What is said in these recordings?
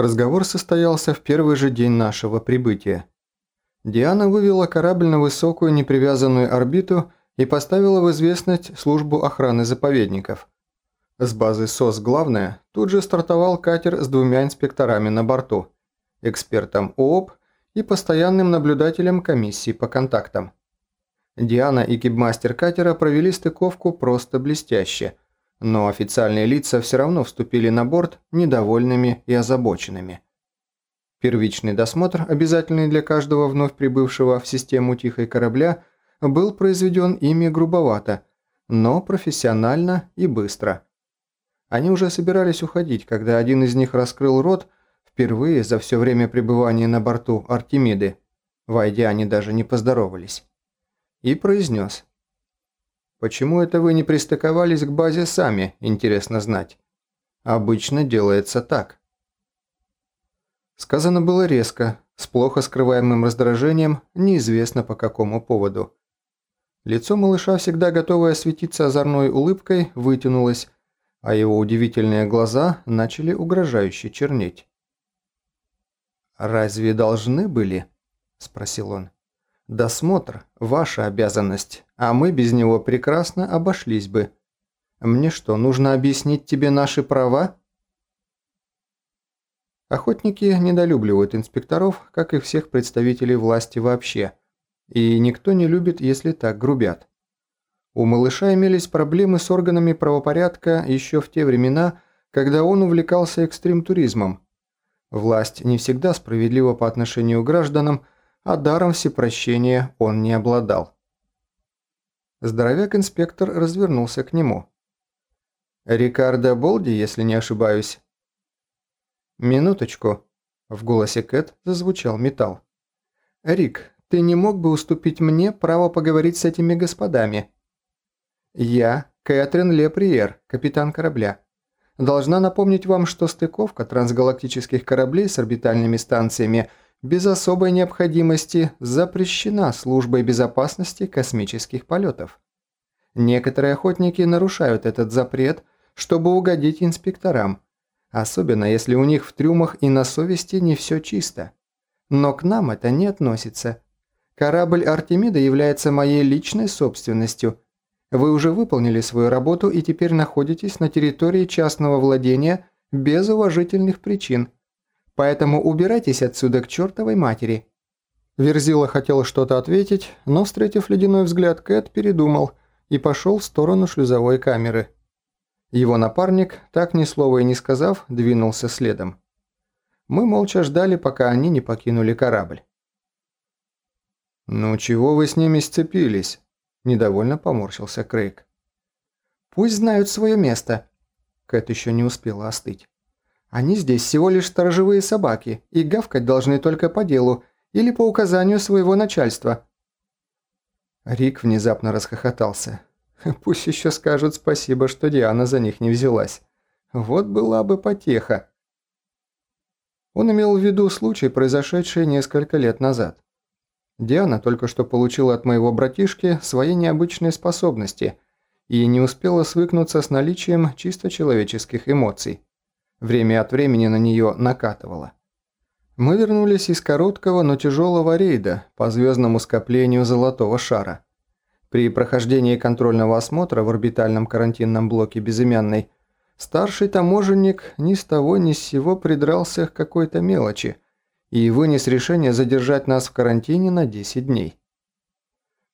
Разговор состоялся в первый же день нашего прибытия. Диана вывела корабль на высокую непривязанную орбиту и поставила в известность службу охраны заповедников. С базы СОС «Главное» тут же стартовал катер с двумя инспекторами на борту, экспертом ООП и постоянным наблюдателем комиссии по контактам. Диана и кибмастер катера провели стыковку просто блестяще, но официальные лица все равно вступили на борт недовольными и озабоченными. Первичный досмотр, обязательный для каждого вновь прибывшего в систему тихой корабля, был произведен ими грубовато, но профессионально и быстро. Они уже собирались уходить, когда один из них раскрыл рот впервые за все время пребывания на борту Артемиды. Войдя, они даже не поздоровались. И произнес. «Почему это вы не пристыковались к базе сами, интересно знать? Обычно делается так». Сказано было резко, с плохо скрываемым раздражением, неизвестно по какому поводу. Лицо малыша, всегда готовое светиться озорной улыбкой, вытянулось, а его удивительные глаза начали угрожающе чернеть. «Разве должны были?» – спросил он. «Досмотр – ваша обязанность, а мы без него прекрасно обошлись бы. Мне что, нужно объяснить тебе наши права?» Охотники недолюбливают инспекторов, как и всех представителей власти вообще, и никто не любит, если так грубят. У малыша имелись проблемы с органами правопорядка еще в те времена, когда он увлекался экстрим-туризмом. Власть не всегда справедлива по отношению к гражданам, а даром всепрощения он не обладал. Здоровяк-инспектор развернулся к нему. «Рикардо Болди, если не ошибаюсь?» «Минуточку», – в голосе Кэт зазвучал металл. «Рик, ты не мог бы уступить мне право поговорить с этими господами?» «Я Кэтрин Леприер, капитан корабля. Должна напомнить вам, что стыковка трансгалактических кораблей с орбитальными станциями без особой необходимости запрещена службой безопасности космических полетов. Некоторые охотники нарушают этот запрет, чтобы угодить инспекторам – Особенно, если у них в трюмах и на совести не все чисто. Но к нам это не относится. Корабль Артемида является моей личной собственностью. Вы уже выполнили свою работу и теперь находитесь на территории частного владения без уважительных причин. Поэтому убирайтесь отсюда к чертовой матери». Верзила хотел что-то ответить, но, встретив ледяной взгляд Кэт, передумал и пошел в сторону шлюзовой камеры. Его напарник, так ни слова и не сказав, двинулся следом. Мы молча ждали, пока они не покинули корабль. «Ну чего вы с ними сцепились?» – недовольно поморщился Крейг. «Пусть знают свое место». Кэт еще не успела остыть. «Они здесь всего лишь сторожевые собаки и гавкать должны только по делу или по указанию своего начальства». Рик внезапно расхохотался. Пусть еще скажут спасибо, что Диана за них не взялась. Вот была бы потеха. Он имел в виду случай, произошедший несколько лет назад. Диана только что получила от моего братишки свои необычные способности и не успела свыкнуться с наличием чисто человеческих эмоций. Время от времени на нее накатывало. Мы вернулись из короткого, но тяжелого рейда по звездному скоплению Золотого Шара – при прохождении контрольного осмотра в орбитальном карантинном блоке безымянной старший таможенник ни с того ни с сего придрался к какой-то мелочи и вынес решение задержать нас в карантине на 10 дней.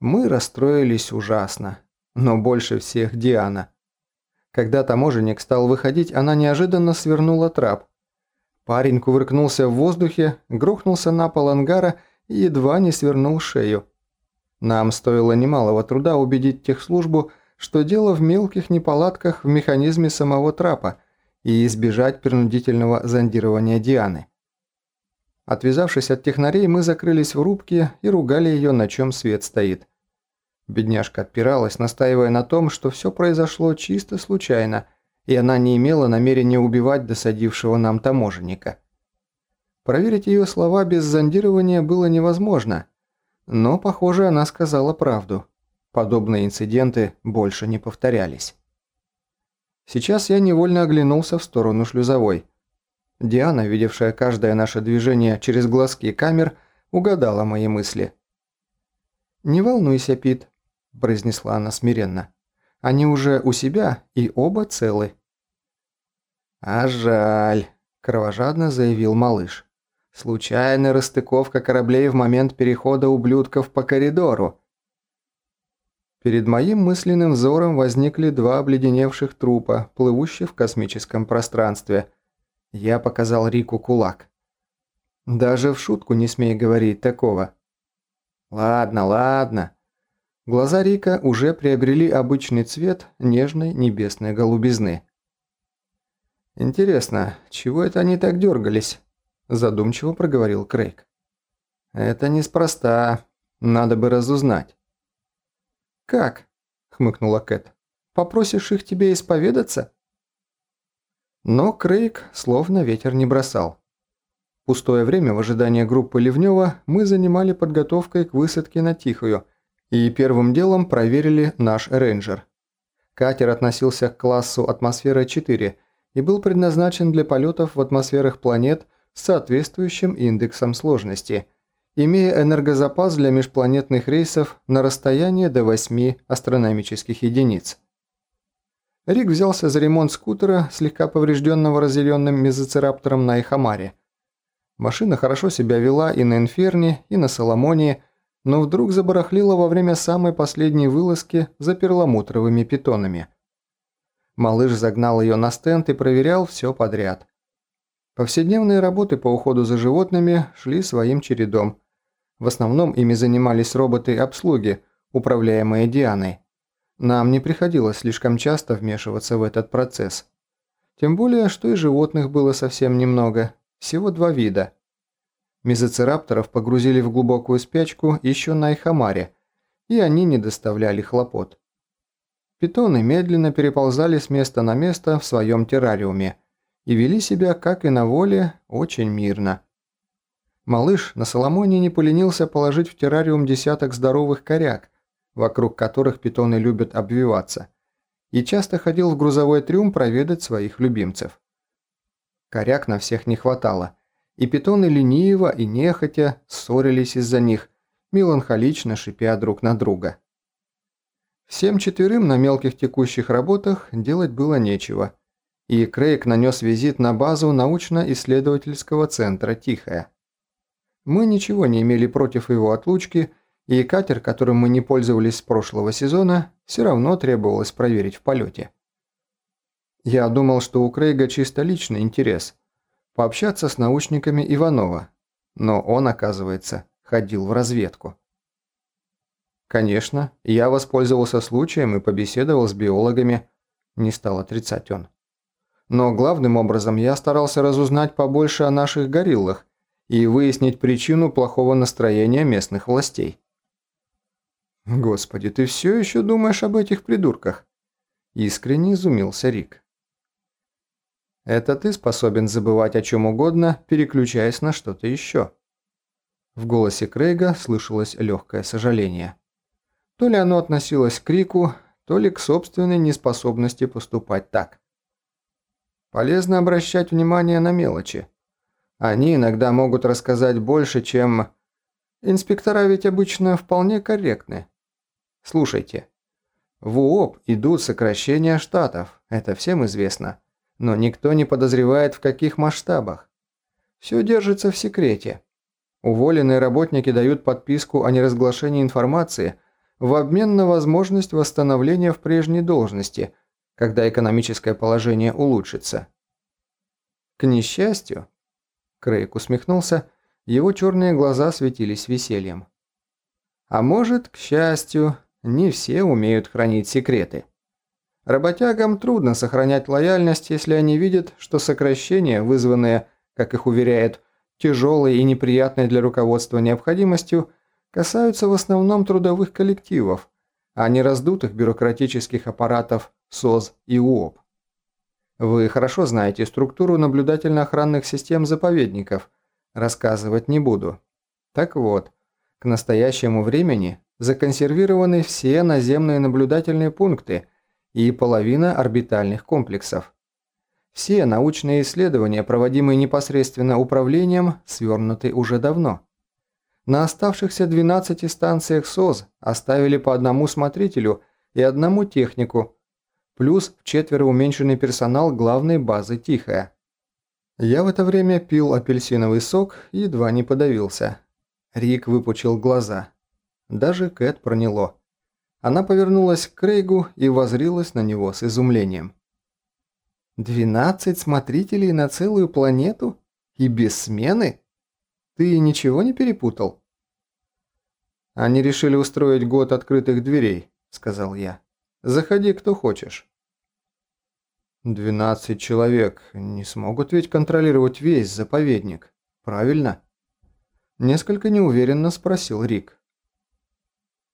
Мы расстроились ужасно, но больше всех Диана. Когда таможенник стал выходить, она неожиданно свернула трап. Парень кувыркнулся в воздухе, грохнулся на пол ангара и едва не свернул шею. Нам стоило немалого труда убедить техслужбу, что дело в мелких неполадках в механизме самого трапа и избежать принудительного зондирования Дианы. Отвязавшись от технарей, мы закрылись в рубке и ругали ее, на чем свет стоит. Бедняжка отпиралась, настаивая на том, что все произошло чисто случайно, и она не имела намерения убивать досадившего нам таможенника. Проверить ее слова без зондирования было невозможно – но, похоже, она сказала правду. Подобные инциденты больше не повторялись. Сейчас я невольно оглянулся в сторону шлюзовой. Диана, видевшая каждое наше движение через глазки камер, угадала мои мысли. «Не волнуйся, Пит», – произнесла она смиренно. «Они уже у себя и оба целы». «А жаль», – кровожадно заявил малыш. «Случайная расстыковка кораблей в момент перехода ублюдков по коридору. Перед моим мысленным взором возникли два обледеневших трупа, плывущих в космическом пространстве. Я показал Рику кулак. «Даже в шутку не смей говорить такого». «Ладно, ладно». Глаза Рика уже приобрели обычный цвет нежной небесной голубизны. «Интересно, чего это они так дергались?» – задумчиво проговорил Крейг. «Это неспроста. Надо бы разузнать». «Как?» – хмыкнула Кэт. «Попросишь их тебе исповедаться?» Но Крейг словно ветер не бросал. Пустое время в ожидании группы Ливнева мы занимали подготовкой к высадке на Тихую и первым делом проверили наш рейнджер. Катер относился к классу атмосфера 4 и был предназначен для полетов в атмосферах планет с соответствующим индексом сложности – имея энергозапас для межпланетных рейсов на расстояние до 8 астрономических единиц. Рик взялся за ремонт скутера, слегка поврежденного разделенным мезоцираптором на Эхамаре. Машина хорошо себя вела и на Инферне, и на Соломонии, но вдруг забарахлила во время самой последней вылазки за перламутровыми питонами. Малыш загнал ее на стенд и проверял все подряд. Повседневные работы по уходу за животными шли своим чередом. В основном ими занимались роботы обслуги, управляемые Дианой. Нам не приходилось слишком часто вмешиваться в этот процесс. Тем более, что и животных было совсем немного, всего два вида. Мезоцирапторов погрузили в глубокую спячку еще на Айхамаре, и они не доставляли хлопот. Питоны медленно переползали с места на место в своем террариуме – и вели себя, как и на воле, очень мирно. Малыш на Соломоне не поленился положить в террариум десяток здоровых коряк, вокруг которых питоны любят обвиваться, и часто ходил в грузовой трюм проведать своих любимцев. Коряк на всех не хватало, и питоны лениво и нехотя ссорились из-за них, меланхолично шипя друг на друга. Всем четверым на мелких текущих работах делать было нечего – и Крейг нанес визит на базу научно-исследовательского центра «Тихая». Мы ничего не имели против его отлучки, и катер, которым мы не пользовались с прошлого сезона, все равно требовалось проверить в полете. Я думал, что у Крейга чисто личный интерес – пообщаться с научниками Иванова, но он, оказывается, ходил в разведку. Конечно, я воспользовался случаем и побеседовал с биологами, не стал отрицать он. Но главным образом я старался разузнать побольше о наших гориллах и выяснить причину плохого настроения местных властей. «Господи, ты все еще думаешь об этих придурках?» Искренне изумился Рик. «Это ты способен забывать о чем угодно, переключаясь на что-то еще». В голосе Крейга слышалось легкое сожаление. То ли оно относилось к Рику, то ли к собственной неспособности поступать так. Полезно обращать внимание на мелочи. Они иногда могут рассказать больше, чем... Инспектора ведь обычно вполне корректны. Слушайте. В УОП идут сокращения штатов, это всем известно. Но никто не подозревает, в каких масштабах. Все держится в секрете. Уволенные работники дают подписку о неразглашении информации в обмен на возможность восстановления в прежней должности – когда экономическое положение улучшится. К несчастью, Крейг усмехнулся, его черные глаза светились весельем. А может, к счастью, не все умеют хранить секреты. Работягам трудно сохранять лояльность, если они видят, что сокращения, вызванные, как их уверяют, тяжелой и неприятной для руководства необходимостью, касаются в основном трудовых коллективов, а не раздутых бюрократических аппаратов СОЗ и УОП. Вы хорошо знаете структуру наблюдательно-охранных систем заповедников, рассказывать не буду. Так вот, к настоящему времени законсервированы все наземные наблюдательные пункты и половина орбитальных комплексов. Все научные исследования, проводимые непосредственно управлением, свернуты уже давно. На оставшихся 12 станциях СОЗ оставили по одному смотрителю и одному технику, плюс в четверо уменьшенный персонал главной базы «Тихая». Я в это время пил апельсиновый сок и едва не подавился. Рик выпучил глаза. Даже Кэт проняло. Она повернулась к Крейгу и возрилась на него с изумлением. «Двенадцать смотрителей на целую планету? И без смены? Ты ничего не перепутал?» «Они решили устроить год открытых дверей», — сказал я. «Заходи, кто хочешь». «Двенадцать человек не смогут ведь контролировать весь заповедник, правильно?» Несколько неуверенно спросил Рик.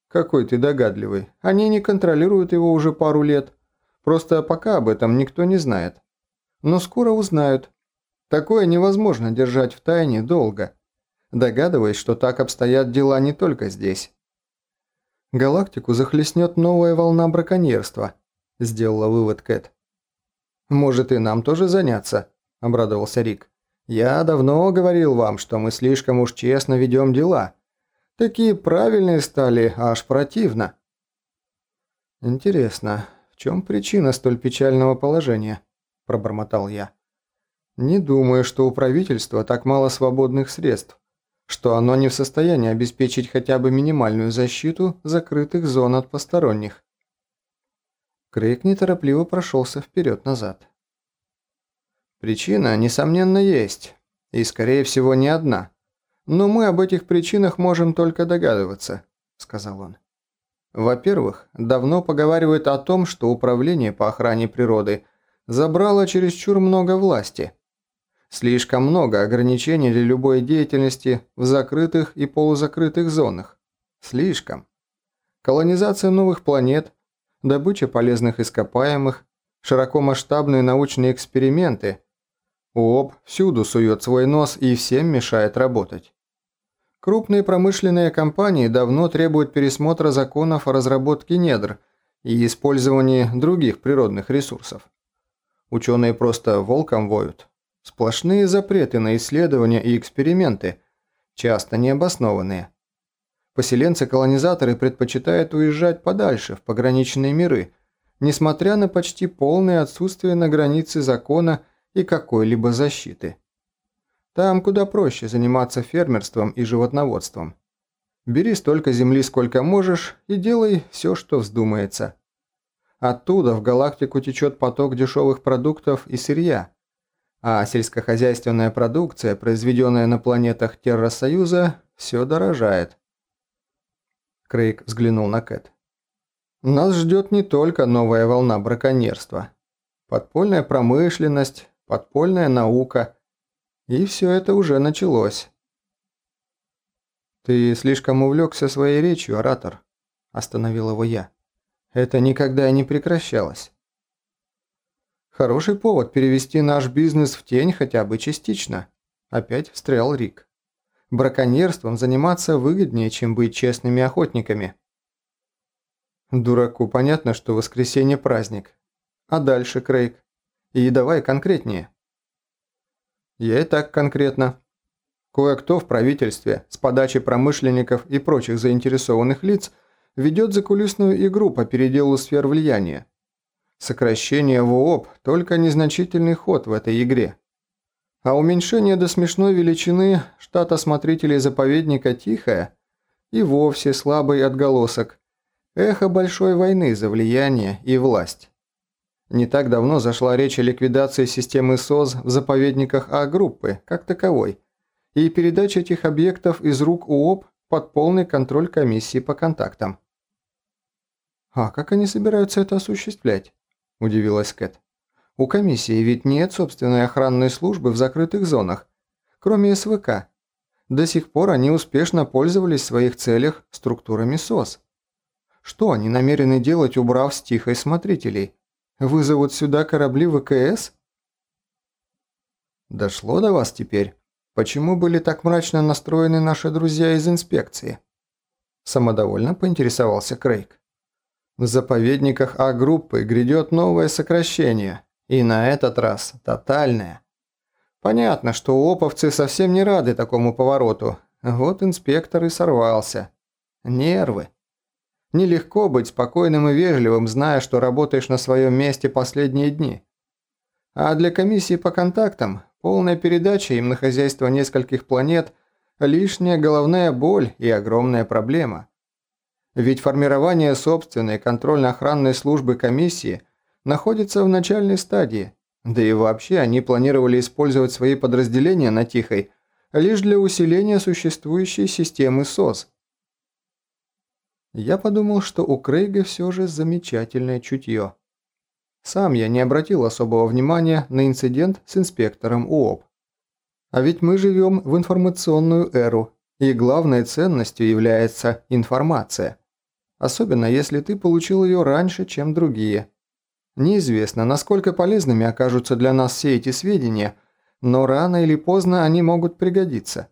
«Какой ты догадливый. Они не контролируют его уже пару лет. Просто пока об этом никто не знает. Но скоро узнают. Такое невозможно держать в тайне долго. Догадываясь, что так обстоят дела не только здесь. Галактику захлестнет новая волна браконьерства», – сделала вывод Кэт. «Может и нам тоже заняться?» – обрадовался Рик. «Я давно говорил вам, что мы слишком уж честно ведем дела». Такие правильные стали, аж противно. Интересно, в чем причина столь печального положения? Пробормотал я. Не думаю, что у правительства так мало свободных средств, что оно не в состоянии обеспечить хотя бы минимальную защиту закрытых зон от посторонних. Крейг неторопливо прошелся вперед-назад. Причина, несомненно, есть, и, скорее всего, не одна – «Но мы об этих причинах можем только догадываться», – сказал он. «Во-первых, давно поговаривают о том, что Управление по охране природы забрало чересчур много власти. Слишком много ограничений для любой деятельности в закрытых и полузакрытых зонах. Слишком. Колонизация новых планет, добыча полезных ископаемых, широкомасштабные научные эксперименты – ООП всюду сует свой нос и всем мешает работать. Крупные промышленные компании давно требуют пересмотра законов о разработке недр и использовании других природных ресурсов. Ученые просто волком воют. Сплошные запреты на исследования и эксперименты, часто необоснованные. Поселенцы-колонизаторы предпочитают уезжать подальше, в пограничные миры, несмотря на почти полное отсутствие на границе закона и какой-либо защиты. Там куда проще заниматься фермерством и животноводством. Бери столько земли, сколько можешь, и делай все, что вздумается. Оттуда в галактику течет поток дешевых продуктов и сырья, а сельскохозяйственная продукция, произведенная на планетах Террасоюза, все дорожает. Крейг взглянул на Кэт. Нас ждет не только новая волна браконьерства. Подпольная промышленность, подпольная наука – и все это уже началось. «Ты слишком увлекся своей речью, оратор», – остановил его я. «Это никогда не прекращалось». «Хороший повод перевести наш бизнес в тень хотя бы частично», – опять встрял Рик. «Браконьерством заниматься выгоднее, чем быть честными охотниками». «Дураку понятно, что воскресенье праздник. А дальше, Крейг? И давай конкретнее». Я так конкретно. Кое-кто в правительстве с подачи промышленников и прочих заинтересованных лиц ведет закулисную игру по переделу сфер влияния. Сокращение в ООП – только незначительный ход в этой игре. А уменьшение до смешной величины штата смотрителей заповедника «Тихое» и вовсе слабый отголосок – эхо большой войны за влияние и власть. Не так давно зашла речь о ликвидации системы СОЗ в заповедниках А-группы, как таковой, и передаче этих объектов из рук УОП под полный контроль комиссии по контактам. «А как они собираются это осуществлять?» – удивилась Кэт. «У комиссии ведь нет собственной охранной службы в закрытых зонах, кроме СВК. До сих пор они успешно пользовались в своих целях структурами СОЗ. Что они намерены делать, убрав с тихой смотрителей?» Вызовут сюда корабли ВКС? Дошло до вас теперь? Почему были так мрачно настроены наши друзья из инспекции? Самодовольно поинтересовался Крейг. В заповедниках А-группы грядет новое сокращение, И на этот раз тотальная. Понятно, что оповцы совсем не рады такому повороту. Вот инспектор и сорвался. Нервы. Нелегко быть спокойным и вежливым, зная, что работаешь на своем месте последние дни. А для комиссии по контактам полная передача им на хозяйство нескольких планет – лишняя головная боль и огромная проблема. Ведь формирование собственной контрольно-охранной службы комиссии находится в начальной стадии, да и вообще они планировали использовать свои подразделения на Тихой лишь для усиления существующей системы СОС – я подумал, что у Крейга все же замечательное чутье. Сам я не обратил особого внимания на инцидент с инспектором УОП. А ведь мы живем в информационную эру, и главной ценностью является информация. Особенно если ты получил ее раньше, чем другие. Неизвестно, насколько полезными окажутся для нас все эти сведения, но рано или поздно они могут пригодиться.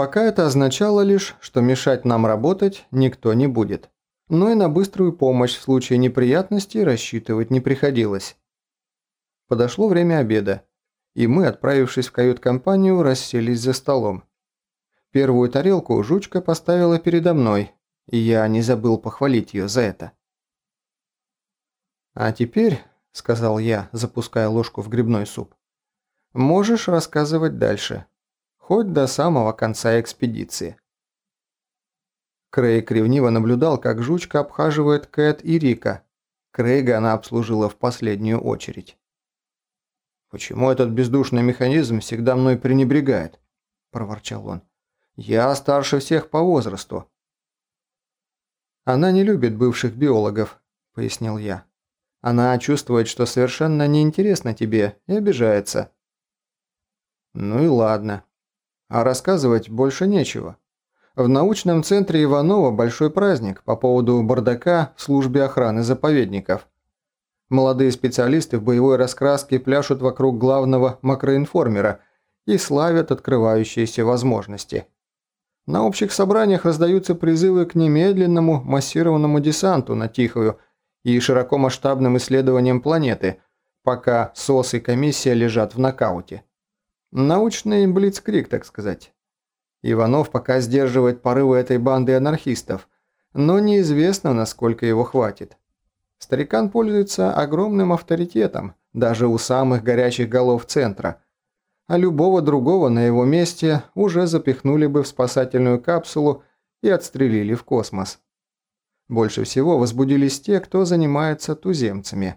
Пока это означало лишь, что мешать нам работать никто не будет. Но и на быструю помощь в случае неприятностей рассчитывать не приходилось. Подошло время обеда, и мы, отправившись в кают-компанию, расселись за столом. Первую тарелку жучка поставила передо мной, и я не забыл похвалить ее за это. «А теперь», – сказал я, запуская ложку в грибной суп, – «можешь рассказывать дальше» хоть до самого конца экспедиции. Крейг ревниво наблюдал, как жучка обхаживает Кэт и Рика. Крейга она обслужила в последнюю очередь. «Почему этот бездушный механизм всегда мной пренебрегает?» – проворчал он. «Я старше всех по возрасту». «Она не любит бывших биологов», – пояснил я. «Она чувствует, что совершенно неинтересно тебе и обижается». «Ну и ладно», а рассказывать больше нечего. В научном центре Иванова большой праздник по поводу бардака в службе охраны заповедников. Молодые специалисты в боевой раскраске пляшут вокруг главного макроинформера и славят открывающиеся возможности. На общих собраниях раздаются призывы к немедленному массированному десанту на Тихую и широкомасштабным исследованиям планеты, пока СОС и комиссия лежат в нокауте. Научный блицкрик, так сказать. Иванов пока сдерживает порывы этой банды анархистов, но неизвестно, насколько его хватит. Старикан пользуется огромным авторитетом, даже у самых горячих голов центра, а любого другого на его месте уже запихнули бы в спасательную капсулу и отстрелили в космос. Больше всего возбудились те, кто занимается туземцами.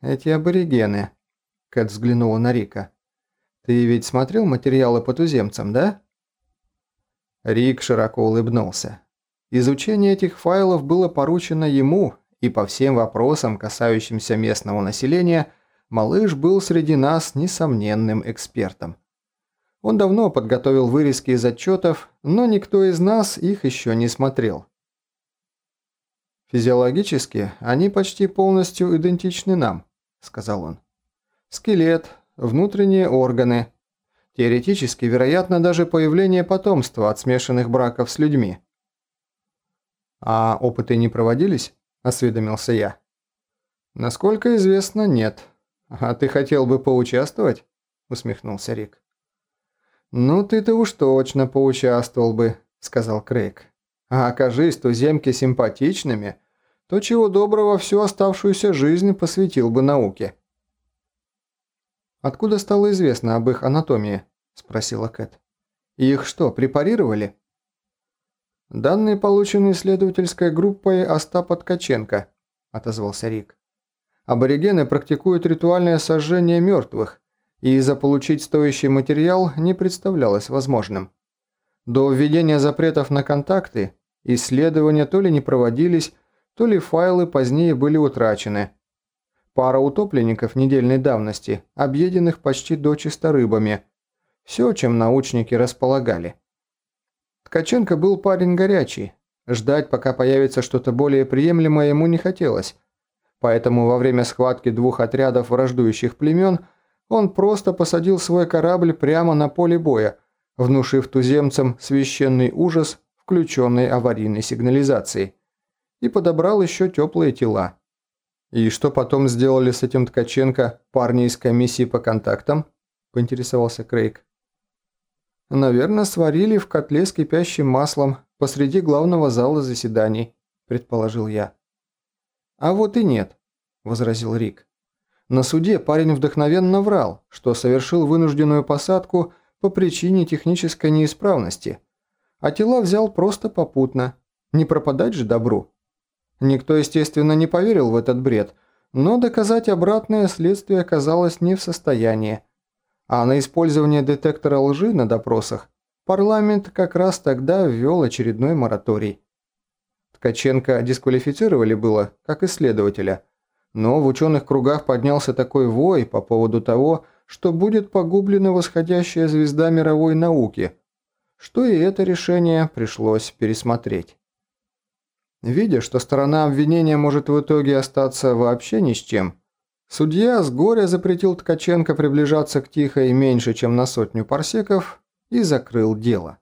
Эти аборигены – Кэт взглянула на Рика. «Ты ведь смотрел материалы по туземцам, да?» Рик широко улыбнулся. Изучение этих файлов было поручено ему, и по всем вопросам, касающимся местного населения, малыш был среди нас несомненным экспертом. Он давно подготовил вырезки из отчетов, но никто из нас их еще не смотрел. «Физиологически они почти полностью идентичны нам», – сказал он скелет, внутренние органы. Теоретически, вероятно, даже появление потомства от смешанных браков с людьми. «А опыты не проводились?» – осведомился я. «Насколько известно, нет. А ты хотел бы поучаствовать?» – усмехнулся Рик. «Ну, ты-то уж точно поучаствовал бы», – сказал Крейг. «А окажись туземки симпатичными, то чего доброго всю оставшуюся жизнь посвятил бы науке». «Откуда стало известно об их анатомии?» – спросила Кэт. «Их что, препарировали?» «Данные получены исследовательской группой Остапа Ткаченко», – отозвался Рик. «Аборигены практикуют ритуальное сожжение мертвых, и заполучить стоящий материал не представлялось возможным. До введения запретов на контакты исследования то ли не проводились, то ли файлы позднее были утрачены – Пара утопленников недельной давности, объеденных почти до чисто рыбами. Все, чем научники располагали. Ткаченко был парень горячий. Ждать, пока появится что-то более приемлемое, ему не хотелось. Поэтому во время схватки двух отрядов враждующих племен он просто посадил свой корабль прямо на поле боя, внушив туземцам священный ужас, включенный аварийной сигнализацией, и подобрал еще теплые тела. «И что потом сделали с этим Ткаченко парни из комиссии по контактам?» – поинтересовался Крейг. «Наверное, сварили в котле с кипящим маслом посреди главного зала заседаний», – предположил я. «А вот и нет», – возразил Рик. На суде парень вдохновенно врал, что совершил вынужденную посадку по причине технической неисправности, а тела взял просто попутно. Не пропадать же добру. Никто, естественно, не поверил в этот бред, но доказать обратное следствие оказалось не в состоянии. А на использование детектора лжи на допросах парламент как раз тогда ввел очередной мораторий. Ткаченко дисквалифицировали было, как исследователя, но в ученых кругах поднялся такой вой по поводу того, что будет погублена восходящая звезда мировой науки, что и это решение пришлось пересмотреть. Видя, что сторона обвинения может в итоге остаться вообще ни с чем, судья с горя запретил Ткаченко приближаться к Тихой меньше, чем на сотню парсеков и закрыл дело.